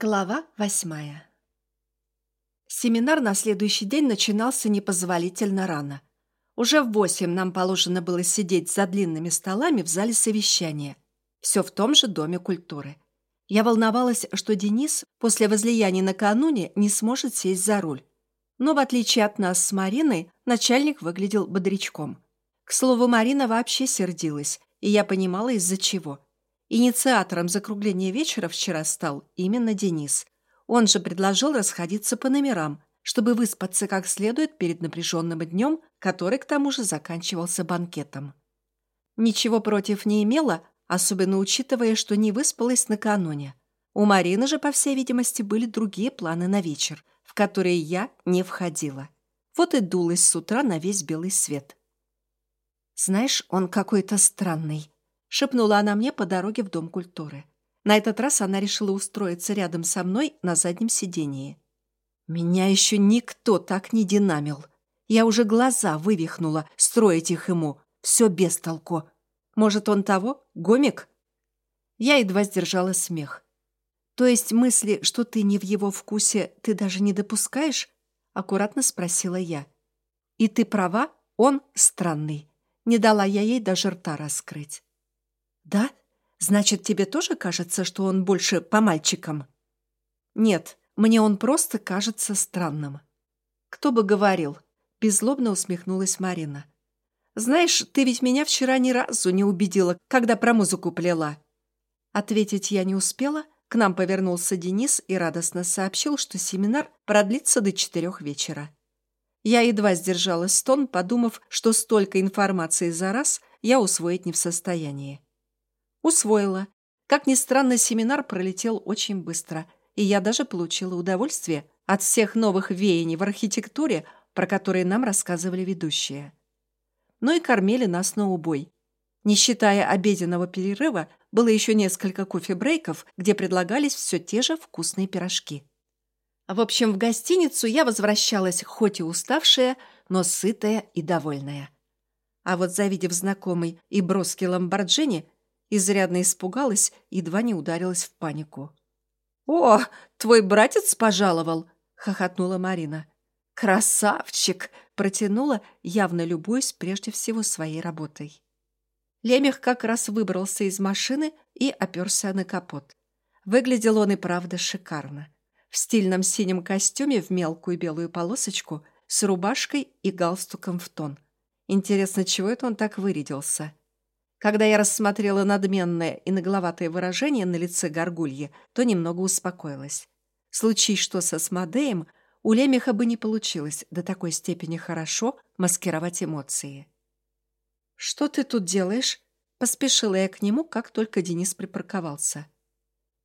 Глава восьмая Семинар на следующий день начинался непозволительно рано. Уже в восемь нам положено было сидеть за длинными столами в зале совещания. Все в том же Доме культуры. Я волновалась, что Денис после возлияния накануне не сможет сесть за руль. Но в отличие от нас с Мариной, начальник выглядел бодрячком. К слову, Марина вообще сердилась, и я понимала, из-за чего – Инициатором закругления вечера вчера стал именно Денис. Он же предложил расходиться по номерам, чтобы выспаться как следует перед напряженным днем, который к тому же заканчивался банкетом. Ничего против не имела, особенно учитывая, что не выспалась накануне. У Марины же, по всей видимости, были другие планы на вечер, в которые я не входила. Вот и дулась с утра на весь белый свет. «Знаешь, он какой-то странный», — шепнула она мне по дороге в Дом культуры. На этот раз она решила устроиться рядом со мной на заднем сидении. Меня еще никто так не динамил. Я уже глаза вывихнула, строить их ему. Все без толку. Может, он того? Гомик? Я едва сдержала смех. То есть мысли, что ты не в его вкусе, ты даже не допускаешь? Аккуратно спросила я. И ты права, он странный. Не дала я ей даже рта раскрыть. «Да? Значит, тебе тоже кажется, что он больше по мальчикам?» «Нет, мне он просто кажется странным». «Кто бы говорил?» — беззлобно усмехнулась Марина. «Знаешь, ты ведь меня вчера ни разу не убедила, когда про музыку плела». Ответить я не успела, к нам повернулся Денис и радостно сообщил, что семинар продлится до четырех вечера. Я едва сдержала стон, подумав, что столько информации за раз я усвоить не в состоянии. Усвоила. Как ни странно, семинар пролетел очень быстро, и я даже получила удовольствие от всех новых веяний в архитектуре, про которые нам рассказывали ведущие. Ну и кормили нас на убой. Не считая обеденного перерыва, было еще несколько кофе-брейков, где предлагались все те же вкусные пирожки. В общем, в гостиницу я возвращалась хоть и уставшая, но сытая и довольная. А вот завидев знакомый и броский ламборджини, Изрядно испугалась, едва не ударилась в панику. «О, твой братец пожаловал!» — хохотнула Марина. «Красавчик!» — протянула, явно любуясь прежде всего своей работой. Лемех как раз выбрался из машины и оперся на капот. Выглядел он и правда шикарно. В стильном синем костюме в мелкую белую полосочку с рубашкой и галстуком в тон. Интересно, чего это он так вырядился? Когда я рассмотрела надменное и нагловатое выражение на лице горгульи, то немного успокоилась. Случись что со Смодеем, у Лемеха бы не получилось до такой степени хорошо маскировать эмоции. «Что ты тут делаешь?» Поспешила я к нему, как только Денис припарковался.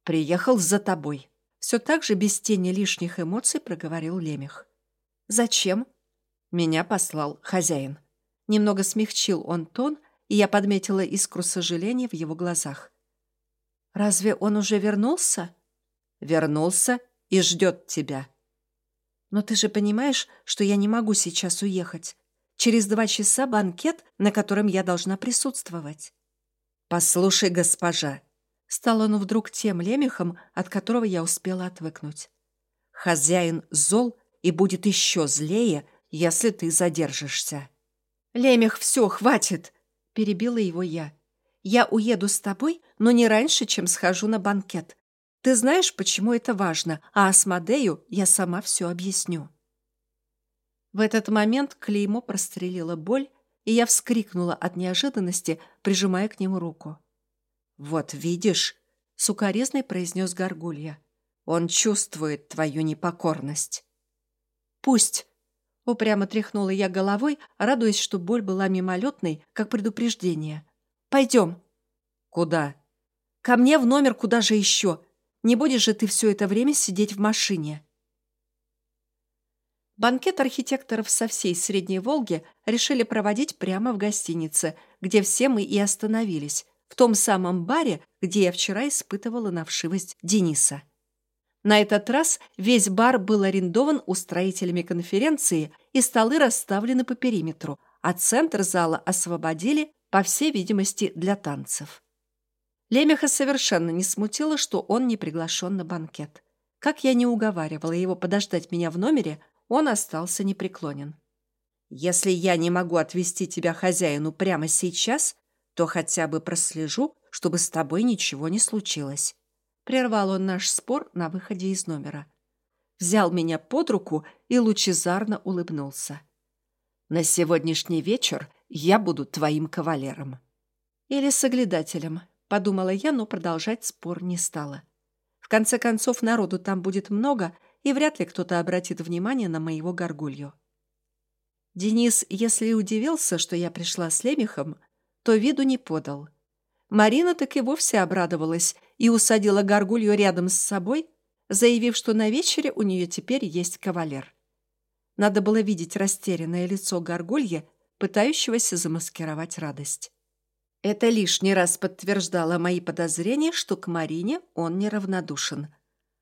«Приехал за тобой». Все так же без тени лишних эмоций проговорил Лемех. «Зачем?» Меня послал хозяин. Немного смягчил он тон, и я подметила искру сожаления в его глазах. «Разве он уже вернулся?» «Вернулся и ждет тебя». «Но ты же понимаешь, что я не могу сейчас уехать. Через два часа банкет, на котором я должна присутствовать». «Послушай, госпожа», — стал он вдруг тем лемехом, от которого я успела отвыкнуть. «Хозяин зол и будет еще злее, если ты задержишься». «Лемех, все, хватит!» Перебила его я. «Я уеду с тобой, но не раньше, чем схожу на банкет. Ты знаешь, почему это важно, а Асмодею я сама все объясню». В этот момент клеймо прострелила боль, и я вскрикнула от неожиданности, прижимая к нему руку. «Вот видишь», — сукорезный произнес Горгулья, — «он чувствует твою непокорность». «Пусть», Упрямо тряхнула я головой, радуясь, что боль была мимолетной, как предупреждение. «Пойдем». «Куда?» «Ко мне в номер, куда же еще? Не будешь же ты все это время сидеть в машине?» Банкет архитекторов со всей Средней Волги решили проводить прямо в гостинице, где все мы и остановились, в том самом баре, где я вчера испытывала навшивость Дениса. На этот раз весь бар был арендован устроителями конференции, и столы расставлены по периметру, а центр зала освободили, по всей видимости, для танцев. Лемеха совершенно не смутило, что он не приглашен на банкет. Как я не уговаривала его подождать меня в номере, он остался непреклонен. «Если я не могу отвезти тебя хозяину прямо сейчас, то хотя бы прослежу, чтобы с тобой ничего не случилось». Прервал он наш спор на выходе из номера. Взял меня под руку и лучезарно улыбнулся. «На сегодняшний вечер я буду твоим кавалером». «Или соглядателем», — подумала я, но продолжать спор не стала. В конце концов, народу там будет много, и вряд ли кто-то обратит внимание на моего горгулью. Денис, если удивился, что я пришла с лемехом, то виду не подал. Марина так и вовсе обрадовалась и усадила горгулью рядом с собой, заявив, что на вечере у нее теперь есть кавалер. Надо было видеть растерянное лицо горгулья, пытающегося замаскировать радость. Это лишний раз подтверждало мои подозрения, что к Марине он неравнодушен.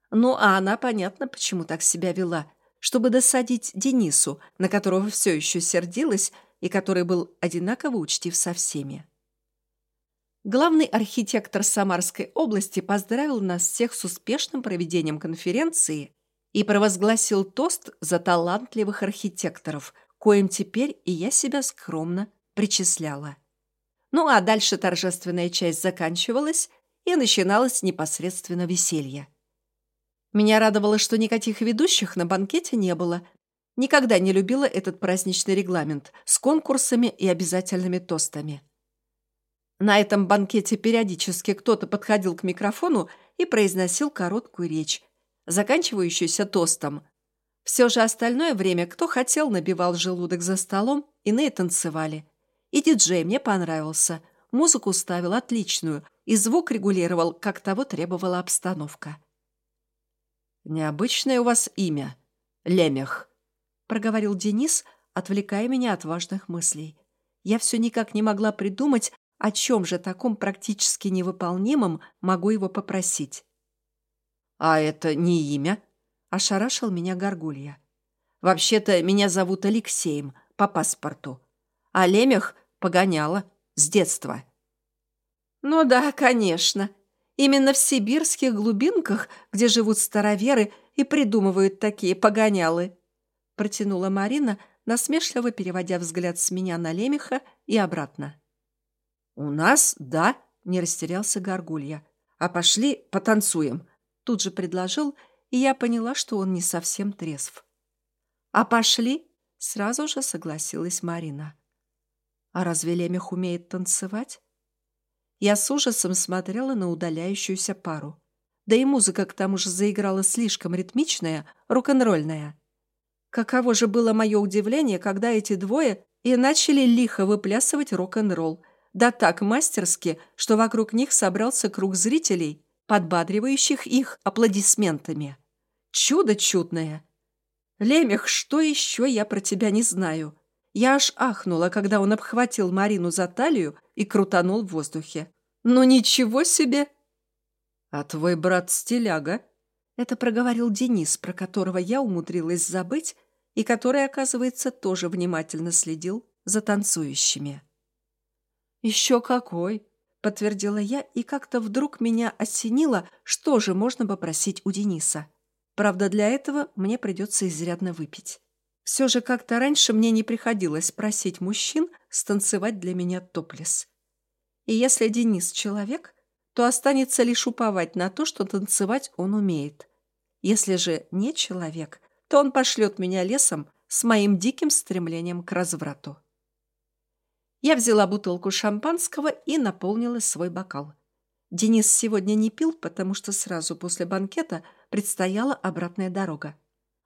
Ну, а она, понятно, почему так себя вела, чтобы досадить Денису, на которого все еще сердилась и который был одинаково учтив со всеми. Главный архитектор Самарской области поздравил нас всех с успешным проведением конференции и провозгласил тост за талантливых архитекторов, коим теперь и я себя скромно причисляла. Ну а дальше торжественная часть заканчивалась, и начиналось непосредственно веселье. Меня радовало, что никаких ведущих на банкете не было. Никогда не любила этот праздничный регламент с конкурсами и обязательными тостами. На этом банкете периодически кто-то подходил к микрофону и произносил короткую речь, заканчивающуюся тостом. Все же остальное время кто хотел, набивал желудок за столом, иные танцевали. И диджей мне понравился. Музыку ставил отличную, и звук регулировал, как того требовала обстановка. «Необычное у вас имя. Лемех», — проговорил Денис, отвлекая меня от важных мыслей. Я все никак не могла придумать, о чем же таком практически невыполнимом могу его попросить? «А это не имя?» – ошарашил меня Горгулья. «Вообще-то меня зовут Алексеем по паспорту, а Лемех погоняла с детства». «Ну да, конечно. Именно в сибирских глубинках, где живут староверы и придумывают такие погонялы», – протянула Марина, насмешливо переводя взгляд с меня на Лемеха и обратно. «У нас, да», — не растерялся Горгулья. «А пошли потанцуем», — тут же предложил, и я поняла, что он не совсем трезв. «А пошли?» — сразу же согласилась Марина. «А разве Лемех умеет танцевать?» Я с ужасом смотрела на удаляющуюся пару. Да и музыка к тому же заиграла слишком ритмичная, рок-н-ролльная. Каково же было мое удивление, когда эти двое и начали лихо выплясывать рок-н-ролл, да так мастерски, что вокруг них собрался круг зрителей, подбадривающих их аплодисментами. Чудо чудное! Лемех, что еще я про тебя не знаю? Я аж ахнула, когда он обхватил Марину за талию и крутанул в воздухе. Ну ничего себе! А твой брат стиляга? Это проговорил Денис, про которого я умудрилась забыть и который, оказывается, тоже внимательно следил за танцующими. «Еще какой!» — подтвердила я, и как-то вдруг меня осенило, что же можно попросить у Дениса. Правда, для этого мне придется изрядно выпить. Все же как-то раньше мне не приходилось просить мужчин станцевать для меня топлес. И если Денис человек, то останется лишь уповать на то, что танцевать он умеет. Если же не человек, то он пошлет меня лесом с моим диким стремлением к разврату. Я взяла бутылку шампанского и наполнила свой бокал. Денис сегодня не пил, потому что сразу после банкета предстояла обратная дорога.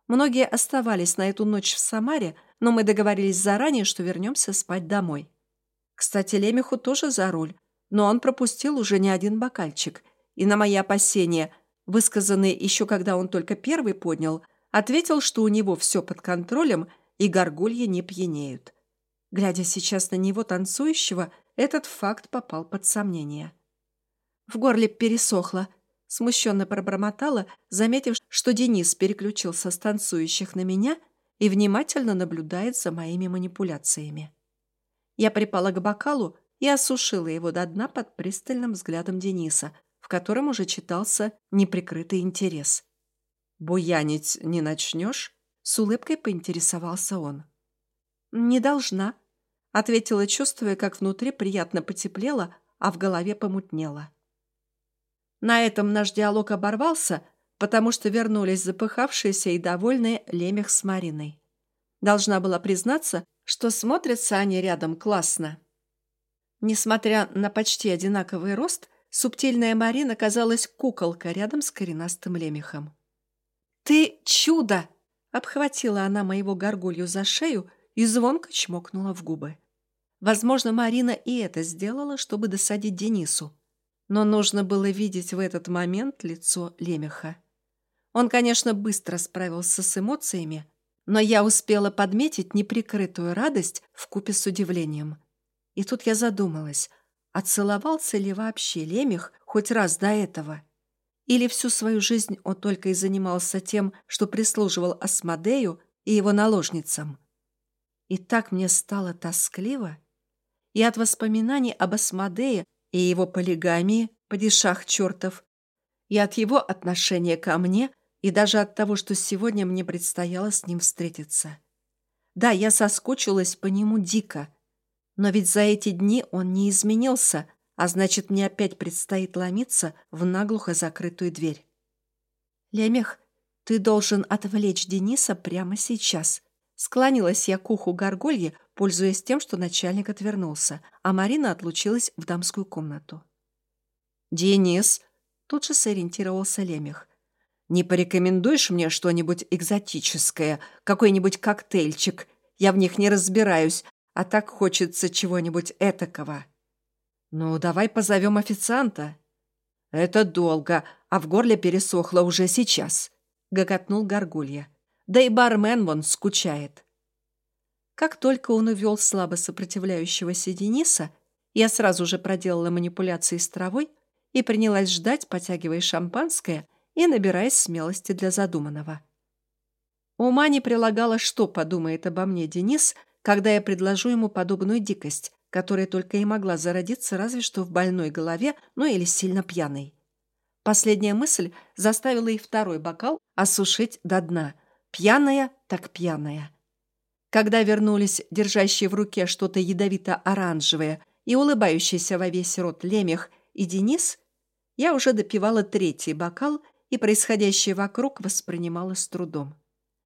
Многие оставались на эту ночь в Самаре, но мы договорились заранее, что вернемся спать домой. Кстати, Лемеху тоже за руль, но он пропустил уже не один бокальчик. И на мои опасения, высказанные еще когда он только первый поднял, ответил, что у него все под контролем и горгульи не пьянеют. Глядя сейчас на него танцующего, этот факт попал под сомнение. В горле пересохло. Смущенно пробормотала, заметив, что Денис переключился с танцующих на меня и внимательно наблюдает за моими манипуляциями. Я припала к бокалу и осушила его до дна под пристальным взглядом Дениса, в котором уже читался неприкрытый интерес. «Буянить не начнешь?» — с улыбкой поинтересовался он. «Не должна», — ответила, чувствуя, как внутри приятно потеплело, а в голове помутнело. На этом наш диалог оборвался, потому что вернулись запыхавшиеся и довольные Лемех с Мариной. Должна была признаться, что смотрятся они рядом классно. Несмотря на почти одинаковый рост, субтильная Марина казалась куколка рядом с коренастым лемехом. «Ты чудо!» — обхватила она моего горгулью за шею и звонко чмокнула в губы. Возможно, Марина и это сделала, чтобы досадить Денису. Но нужно было видеть в этот момент лицо Лемеха. Он, конечно, быстро справился с эмоциями, но я успела подметить неприкрытую радость в купе с удивлением. И тут я задумалась, а целовался ли вообще Лемех хоть раз до этого? Или всю свою жизнь он только и занимался тем, что прислуживал Асмодею и его наложницам? И так мне стало тоскливо. И от воспоминаний об Асмодее и его полигамии, падишах чертов, и от его отношения ко мне, и даже от того, что сегодня мне предстояло с ним встретиться. Да, я соскучилась по нему дико, но ведь за эти дни он не изменился, а значит, мне опять предстоит ломиться в наглухо закрытую дверь. «Лемех, ты должен отвлечь Дениса прямо сейчас», Склонилась я к уху горгульи, пользуясь тем, что начальник отвернулся, а Марина отлучилась в дамскую комнату. «Денис!» — тут же сориентировался Лемех. «Не порекомендуешь мне что-нибудь экзотическое, какой-нибудь коктейльчик? Я в них не разбираюсь, а так хочется чего-нибудь этакого». «Ну, давай позовем официанта». «Это долго, а в горле пересохло уже сейчас», — гоготнул Горгулья. Да и бармен вон скучает. Как только он увел слабо сопротивляющегося Дениса, я сразу же проделала манипуляции с травой и принялась ждать, потягивая шампанское и набираясь смелости для задуманного. Ума не прилагала, что подумает обо мне Денис, когда я предложу ему подобную дикость, которая только и могла зародиться разве что в больной голове, ну или сильно пьяной. Последняя мысль заставила и второй бокал осушить до дна – Пьяная так пьяная. Когда вернулись держащие в руке что-то ядовито-оранжевое и улыбающийся во весь рот Лемех и Денис, я уже допивала третий бокал и происходящее вокруг воспринимала с трудом.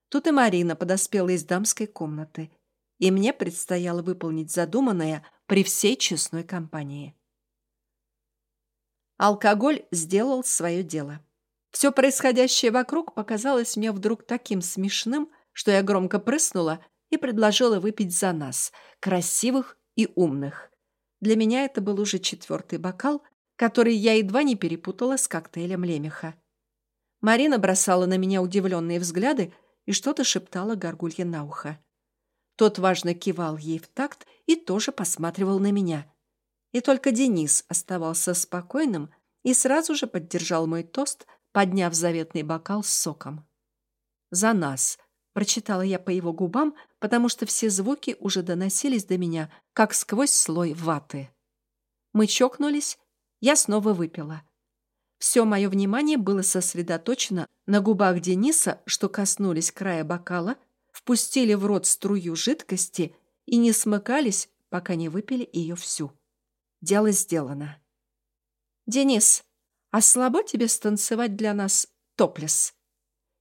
Тут и Марина подоспела из дамской комнаты, и мне предстояло выполнить задуманное при всей честной компании. Алкоголь сделал свое дело. Все происходящее вокруг показалось мне вдруг таким смешным, что я громко прыснула и предложила выпить за нас, красивых и умных. Для меня это был уже четвертый бокал, который я едва не перепутала с коктейлем лемеха. Марина бросала на меня удивленные взгляды и что-то шептала горгулье на ухо. Тот важно кивал ей в такт и тоже посматривал на меня. И только Денис оставался спокойным и сразу же поддержал мой тост – подняв заветный бокал с соком. «За нас!» — прочитала я по его губам, потому что все звуки уже доносились до меня, как сквозь слой ваты. Мы чокнулись, я снова выпила. Все мое внимание было сосредоточено на губах Дениса, что коснулись края бокала, впустили в рот струю жидкости и не смыкались, пока не выпили ее всю. Дело сделано. «Денис!» «А слабо тебе станцевать для нас топлес?»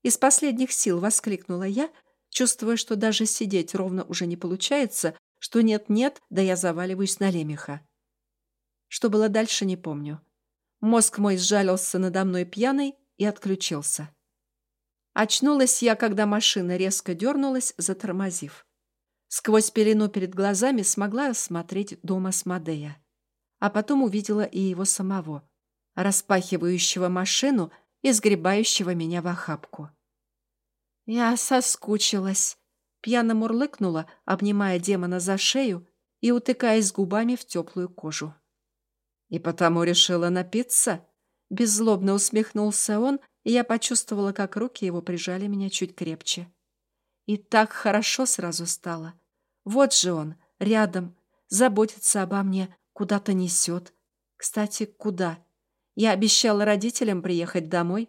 Из последних сил воскликнула я, чувствуя, что даже сидеть ровно уже не получается, что нет-нет, да я заваливаюсь на лемеха. Что было дальше, не помню. Мозг мой сжалился надо мной пьяный и отключился. Очнулась я, когда машина резко дернулась, затормозив. Сквозь пелену перед глазами смогла осмотреть дом Асмодея. А потом увидела и его самого распахивающего машину и сгребающего меня в охапку. Я соскучилась. Пьяно мурлыкнула, обнимая демона за шею и утыкаясь губами в теплую кожу. «И потому решила напиться?» Беззлобно усмехнулся он, и я почувствовала, как руки его прижали меня чуть крепче. И так хорошо сразу стало. Вот же он, рядом, заботится обо мне, куда-то несет. Кстати, куда? Я обещала родителям приехать домой.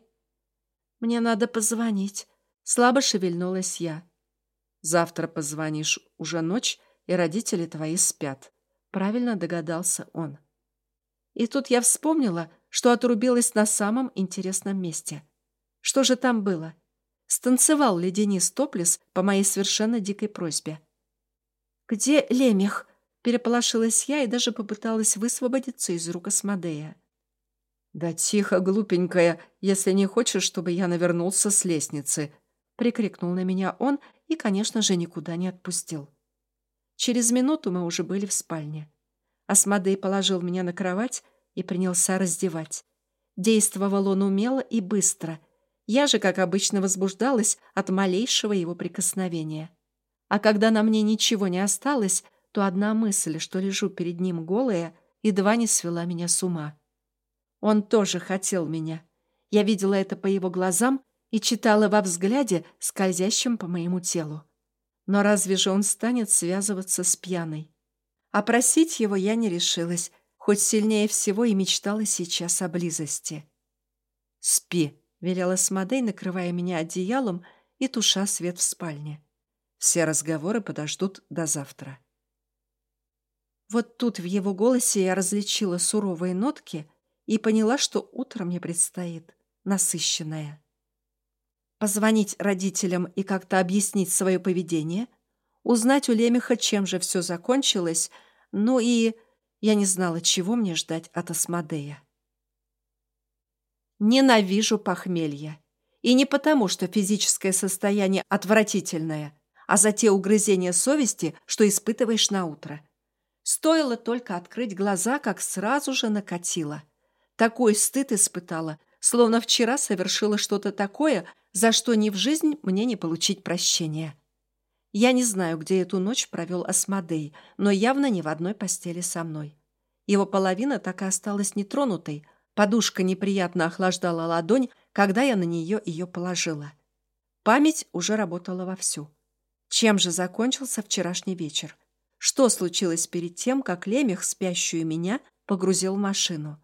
«Мне надо позвонить». Слабо шевельнулась я. «Завтра позвонишь, уже ночь, и родители твои спят», — правильно догадался он. И тут я вспомнила, что отрубилась на самом интересном месте. Что же там было? Станцевал ли Денис Топлес по моей совершенно дикой просьбе? «Где Лемех?» — переполошилась я и даже попыталась высвободиться из рук Асмодея. «Да тихо, глупенькая, если не хочешь, чтобы я навернулся с лестницы», — прикрикнул на меня он и, конечно же, никуда не отпустил. Через минуту мы уже были в спальне. Асмодей положил меня на кровать и принялся раздевать. Действовал он умело и быстро. Я же, как обычно, возбуждалась от малейшего его прикосновения. А когда на мне ничего не осталось, то одна мысль, что лежу перед ним голая, едва не свела меня с ума. Он тоже хотел меня. Я видела это по его глазам и читала во взгляде, скользящем по моему телу. Но разве же он станет связываться с пьяной? А просить его я не решилась, хоть сильнее всего и мечтала сейчас о близости. «Спи», — велела Смодей, накрывая меня одеялом и туша свет в спальне. «Все разговоры подождут до завтра». Вот тут в его голосе я различила суровые нотки и поняла, что утро мне предстоит насыщенное. Позвонить родителям и как-то объяснить свое поведение, узнать у Лемеха, чем же все закончилось, ну и я не знала, чего мне ждать от Асмодея. Ненавижу похмелье. И не потому, что физическое состояние отвратительное, а за те угрызения совести, что испытываешь на утро. Стоило только открыть глаза, как сразу же накатило. Такой стыд испытала, словно вчера совершила что-то такое, за что ни в жизнь мне не получить прощения. Я не знаю, где эту ночь провел Асмодей, но явно не в одной постели со мной. Его половина так и осталась нетронутой. Подушка неприятно охлаждала ладонь, когда я на нее ее положила. Память уже работала вовсю. Чем же закончился вчерашний вечер? Что случилось перед тем, как Лемех, спящую меня, погрузил в машину?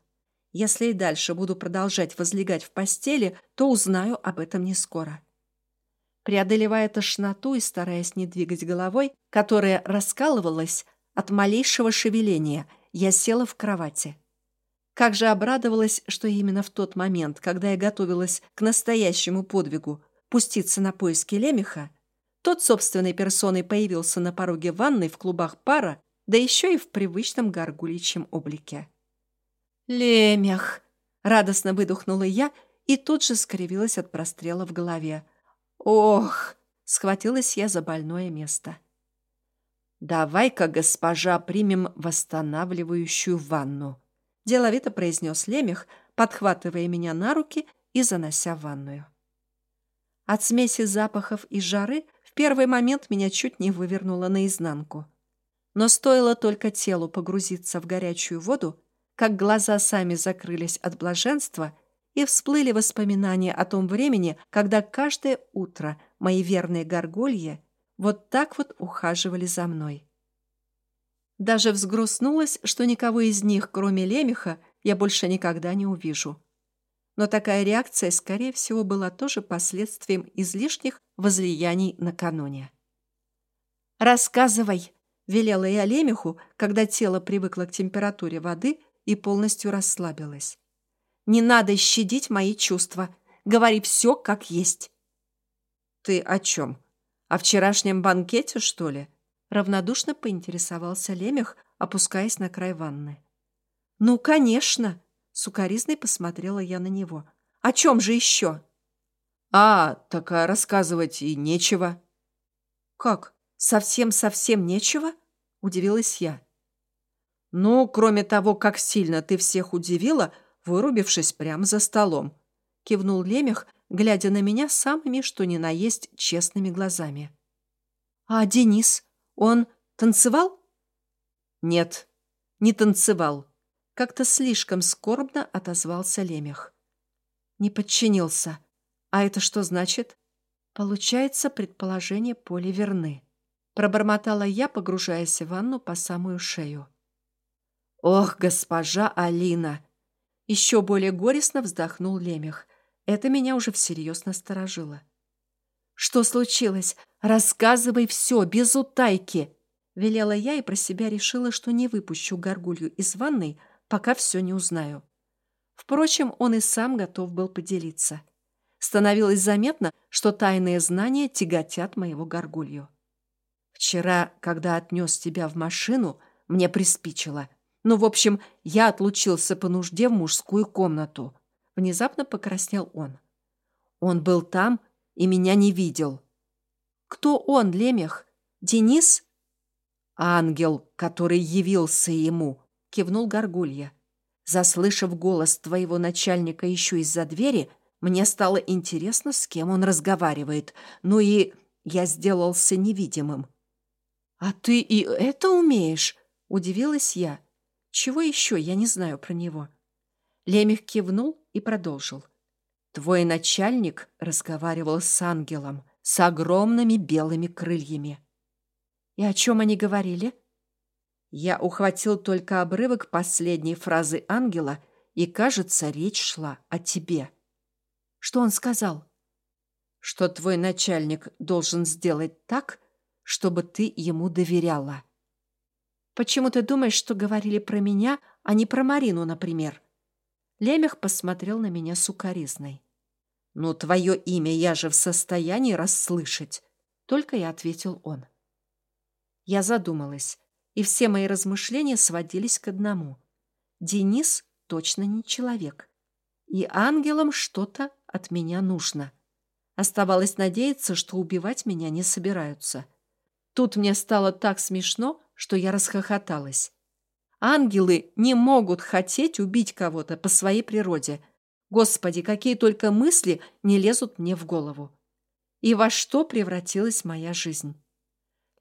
Если и дальше буду продолжать возлегать в постели, то узнаю об этом не скоро. Преодолевая тошноту и стараясь не двигать головой, которая раскалывалась от малейшего шевеления, я села в кровати. Как же обрадовалась, что именно в тот момент, когда я готовилась к настоящему подвигу пуститься на поиски лемеха, тот собственной персоной появился на пороге ванной в клубах пара, да еще и в привычном горгуличьем облике. «Лемех!» — радостно выдохнула я и тут же скривилась от прострела в голове. «Ох!» — схватилась я за больное место. «Давай-ка, госпожа, примем восстанавливающую ванну», — деловито произнес Лемех, подхватывая меня на руки и занося в ванную. От смеси запахов и жары в первый момент меня чуть не вывернуло наизнанку. Но стоило только телу погрузиться в горячую воду, как глаза сами закрылись от блаженства — и всплыли воспоминания о том времени, когда каждое утро мои верные горгульи вот так вот ухаживали за мной. Даже взгрустнулась, что никого из них, кроме Лемеха, я больше никогда не увижу. Но такая реакция, скорее всего, была тоже последствием излишних возлияний накануне. «Рассказывай!» — велела я Лемеху, когда тело привыкло к температуре воды и полностью расслабилось. Не надо щадить мои чувства. Говори все как есть». «Ты о чем? О вчерашнем банкете, что ли?» Равнодушно поинтересовался Лемех, опускаясь на край ванны. «Ну, конечно!» — сукоризной посмотрела я на него. «О чем же еще?» «А, так а рассказывать и нечего». «Как? Совсем-совсем нечего?» — удивилась я. «Ну, кроме того, как сильно ты всех удивила, — вырубившись прямо за столом. Кивнул Лемех, глядя на меня самыми, что ни на есть, честными глазами. «А Денис? Он танцевал?» «Нет, не танцевал», — как-то слишком скорбно отозвался Лемех. «Не подчинился. А это что значит?» «Получается, предположение Поли верны», — пробормотала я, погружаясь в ванну по самую шею. «Ох, госпожа Алина!» Еще более горестно вздохнул Лемех. Это меня уже всерьез насторожило. «Что случилось? Рассказывай все, без утайки!» Велела я и про себя решила, что не выпущу горгулью из ванной, пока все не узнаю. Впрочем, он и сам готов был поделиться. Становилось заметно, что тайные знания тяготят моего горгулью. «Вчера, когда отнес тебя в машину, мне приспичило. Ну, в общем, я отлучился по нужде в мужскую комнату». Внезапно покраснел он. «Он был там и меня не видел». «Кто он, Лемех? Денис?» «Ангел, который явился ему», — кивнул Горгулья. Заслышав голос твоего начальника еще из-за двери, мне стало интересно, с кем он разговаривает. Ну и я сделался невидимым. «А ты и это умеешь?» — удивилась я. «Чего еще я не знаю про него?» Лемех кивнул и продолжил. «Твой начальник разговаривал с ангелом, с огромными белыми крыльями». «И о чем они говорили?» Я ухватил только обрывок последней фразы ангела, и, кажется, речь шла о тебе. Что он сказал? Что твой начальник должен сделать так, чтобы ты ему доверяла. Почему ты думаешь, что говорили про меня, а не про Марину, например? Лемех посмотрел на меня сукоризной. «Ну, твое имя я же в состоянии расслышать!» Только и ответил он. Я задумалась и все мои размышления сводились к одному. Денис точно не человек. И ангелам что-то от меня нужно. Оставалось надеяться, что убивать меня не собираются. Тут мне стало так смешно, что я расхохоталась. Ангелы не могут хотеть убить кого-то по своей природе. Господи, какие только мысли не лезут мне в голову. И во что превратилась моя жизнь?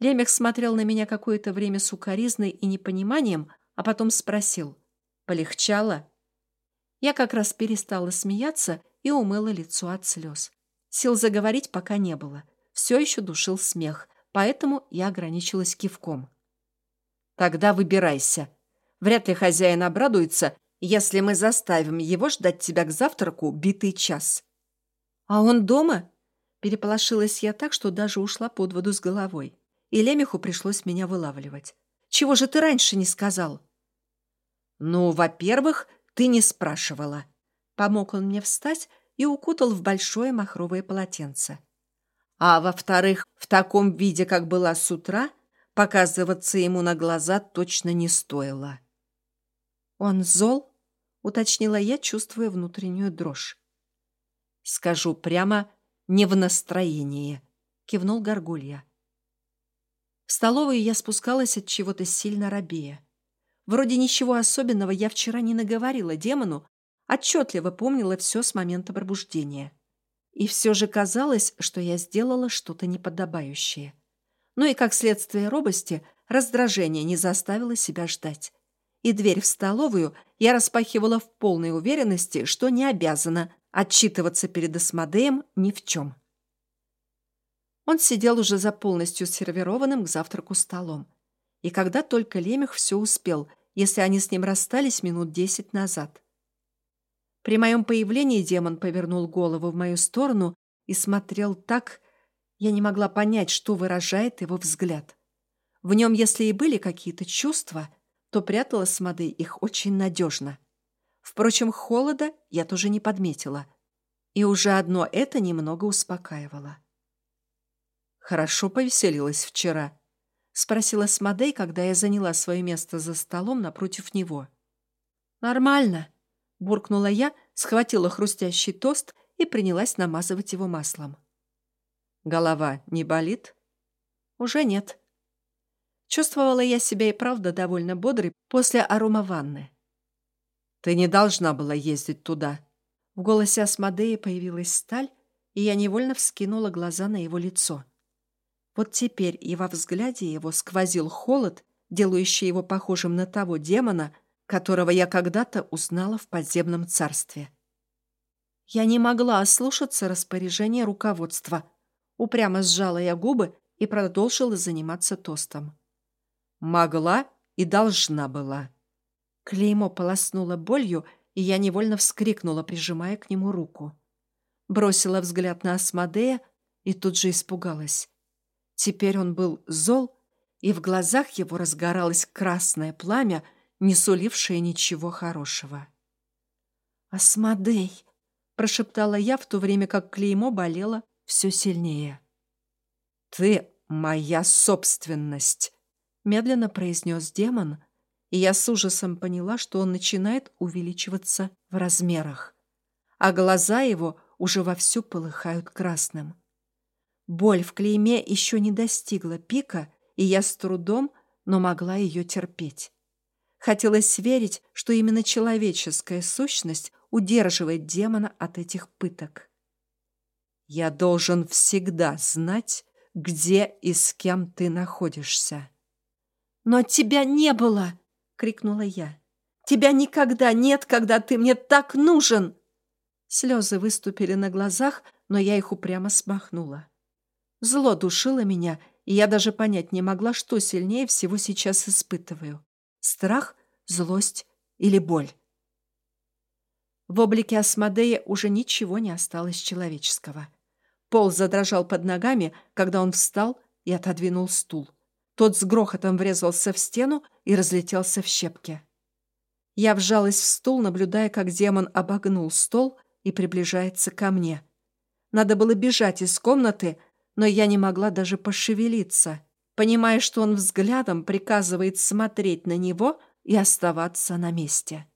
Лемех смотрел на меня какое-то время с укоризной и непониманием, а потом спросил. «Полегчало?» Я как раз перестала смеяться и умыла лицо от слез. Сил заговорить пока не было. Все еще душил смех, поэтому я ограничилась кивком. «Тогда выбирайся. Вряд ли хозяин обрадуется, если мы заставим его ждать тебя к завтраку битый час». «А он дома?» Переполошилась я так, что даже ушла под воду с головой и Лемеху пришлось меня вылавливать. «Чего же ты раньше не сказал?» «Ну, во-первых, ты не спрашивала». Помог он мне встать и укутал в большое махровое полотенце. А во-вторых, в таком виде, как была с утра, показываться ему на глаза точно не стоило. «Он зол?» — уточнила я, чувствуя внутреннюю дрожь. «Скажу прямо, не в настроении», — кивнул Горгулья. В столовую я спускалась от чего-то сильно робея. Вроде ничего особенного я вчера не наговорила демону, отчетливо помнила все с момента пробуждения. И все же казалось, что я сделала что-то неподобающее. Ну и, как следствие робости, раздражение не заставило себя ждать. И дверь в столовую я распахивала в полной уверенности, что не обязана отчитываться перед Асмодеем ни в чем. Он сидел уже за полностью сервированным к завтраку столом. И когда только Лемех все успел, если они с ним расстались минут десять назад. При моем появлении демон повернул голову в мою сторону и смотрел так, я не могла понять, что выражает его взгляд. В нем, если и были какие-то чувства, то прятала с их очень надежно. Впрочем, холода я тоже не подметила. И уже одно это немного успокаивало. «Хорошо повеселилась вчера?» — спросила Смодей, когда я заняла свое место за столом напротив него. «Нормально», — буркнула я, схватила хрустящий тост и принялась намазывать его маслом. «Голова не болит?» «Уже нет». Чувствовала я себя и правда довольно бодрой после арома ванны. «Ты не должна была ездить туда». В голосе Асмодея появилась сталь, и я невольно вскинула глаза на его лицо. Вот теперь и во взгляде его сквозил холод, делающий его похожим на того демона, которого я когда-то узнала в подземном царстве. Я не могла ослушаться распоряжения руководства. Упрямо сжала я губы и продолжила заниматься тостом. Могла и должна была. Клеймо полоснуло болью, и я невольно вскрикнула, прижимая к нему руку. бросила взгляд на Асмодея и тут же испугалась. Теперь он был зол, и в глазах его разгоралось красное пламя, не сулившее ничего хорошего. «Асмодей!» — прошептала я, в то время как клеймо болело все сильнее. «Ты моя собственность!» — медленно произнес демон, и я с ужасом поняла, что он начинает увеличиваться в размерах, а глаза его уже вовсю полыхают красным. Боль в клейме еще не достигла пика, и я с трудом, но могла ее терпеть. Хотелось верить, что именно человеческая сущность удерживает демона от этих пыток. «Я должен всегда знать, где и с кем ты находишься». «Но тебя не было!» — крикнула я. «Тебя никогда нет, когда ты мне так нужен!» Слезы выступили на глазах, но я их упрямо смахнула. Зло душило меня, и я даже понять не могла, что сильнее всего сейчас испытываю. Страх, злость или боль. В облике Асмодея уже ничего не осталось человеческого. Пол задрожал под ногами, когда он встал и отодвинул стул. Тот с грохотом врезался в стену и разлетелся в щепки. Я вжалась в стул, наблюдая, как демон обогнул стол и приближается ко мне. Надо было бежать из комнаты, но я не могла даже пошевелиться, понимая, что он взглядом приказывает смотреть на него и оставаться на месте.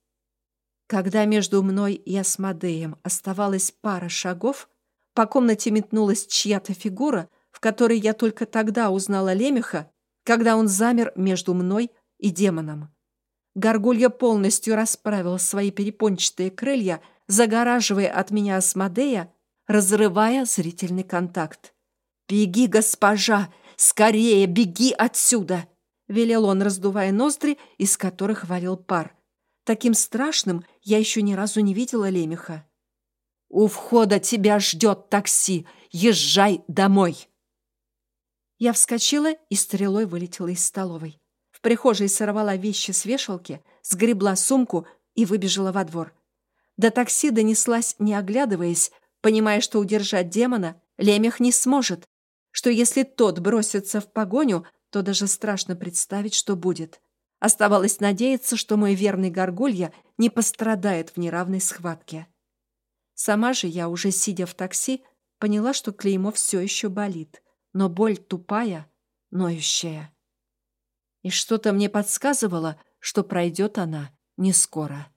Когда между мной и Асмодеем оставалась пара шагов, по комнате метнулась чья-то фигура, в которой я только тогда узнала Лемеха, когда он замер между мной и демоном. Горгулья полностью расправила свои перепончатые крылья, загораживая от меня Асмодея, разрывая зрительный контакт. «Беги, госпожа! Скорее, беги отсюда!» — велел он, раздувая ноздри, из которых валил пар. Таким страшным я еще ни разу не видела лемеха. «У входа тебя ждет такси! Езжай домой!» Я вскочила и стрелой вылетела из столовой. В прихожей сорвала вещи с вешалки, сгребла сумку и выбежала во двор. До такси донеслась, не оглядываясь, понимая, что удержать демона Лемех не сможет, что если тот бросится в погоню, то даже страшно представить, что будет. Оставалось надеяться, что мой верный горгулья не пострадает в неравной схватке. Сама же я, уже сидя в такси, поняла, что клеймо все еще болит, но боль тупая, ноющая. И что-то мне подсказывало, что пройдет она не скоро.